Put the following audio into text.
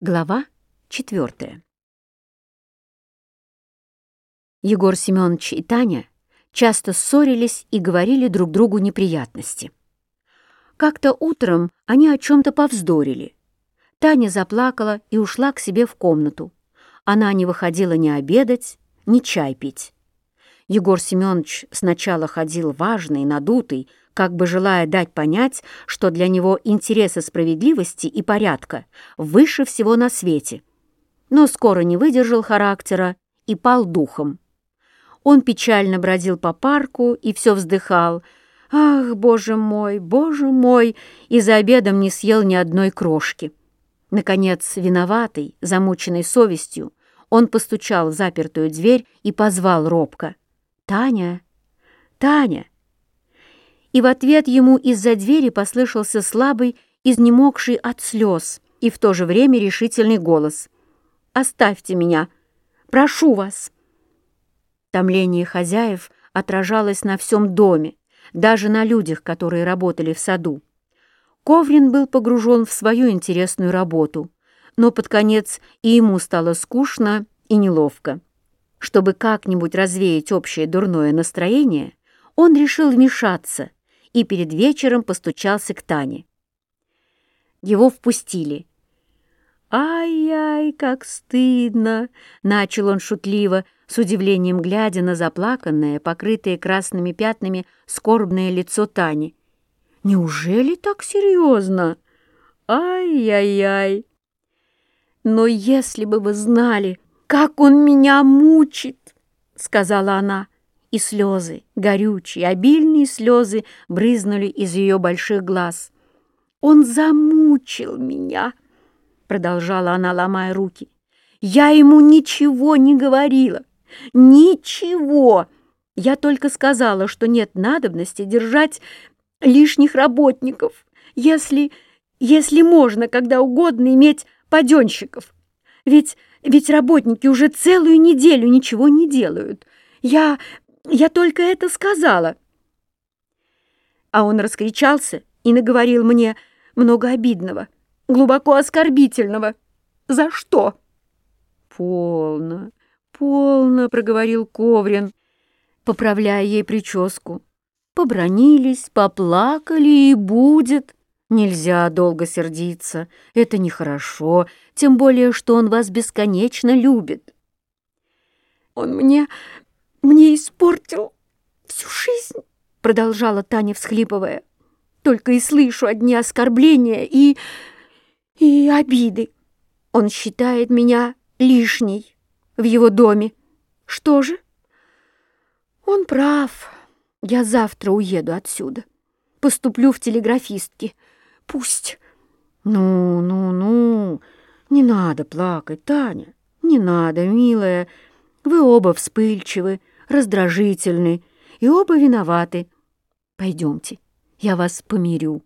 Глава четвертая. Егор Семенович и Таня часто ссорились и говорили друг другу неприятности. Как-то утром они о чем-то повздорили. Таня заплакала и ушла к себе в комнату. Она не выходила ни обедать, ни чай пить. Егор Семенович сначала ходил важный, надутый, как бы желая дать понять, что для него интересы справедливости и порядка выше всего на свете. Но скоро не выдержал характера и пал духом. Он печально бродил по парку и все вздыхал. «Ах, боже мой, боже мой!» и за обедом не съел ни одной крошки. Наконец, виноватый, замученный совестью, он постучал в запертую дверь и позвал робко. «Таня! Таня!» И в ответ ему из-за двери послышался слабый, изнемогший от слез и в то же время решительный голос. «Оставьте меня! Прошу вас!» Томление хозяев отражалось на всем доме, даже на людях, которые работали в саду. Коврин был погружен в свою интересную работу, но под конец и ему стало скучно и неловко. Чтобы как-нибудь развеять общее дурное настроение, он решил вмешаться и перед вечером постучался к Тане. Его впустили. «Ай-яй, как стыдно!» — начал он шутливо, с удивлением глядя на заплаканное, покрытое красными пятнами, скорбное лицо Тани. «Неужели так серьезно? Ай-яй-яй!» «Но если бы вы знали, как он меня мучит!» — сказала она и слезы, горючие, обильные слезы брызнули из ее больших глаз. «Он замучил меня!» — продолжала она, ломая руки. «Я ему ничего не говорила! Ничего! Я только сказала, что нет надобности держать лишних работников, если, если можно когда угодно иметь паденщиков. Ведь, ведь работники уже целую неделю ничего не делают. Я я только это сказала. А он раскричался и наговорил мне много обидного, глубоко оскорбительного. За что? Полно, полно, проговорил Коврин, поправляя ей прическу. Побронились, поплакали и будет. Нельзя долго сердиться, это нехорошо, тем более, что он вас бесконечно любит. Он мне мне испортил всю жизнь, продолжала Таня, всхлипывая. Только и слышу одни оскорбления и... и обиды. Он считает меня лишней в его доме. Что же? Он прав. Я завтра уеду отсюда. Поступлю в телеграфистки. Пусть. Ну, ну, ну, не надо плакать, Таня. Не надо, милая. Вы оба вспыльчивы, раздражительны и оба виноваты. Пойдемте, я вас помирю.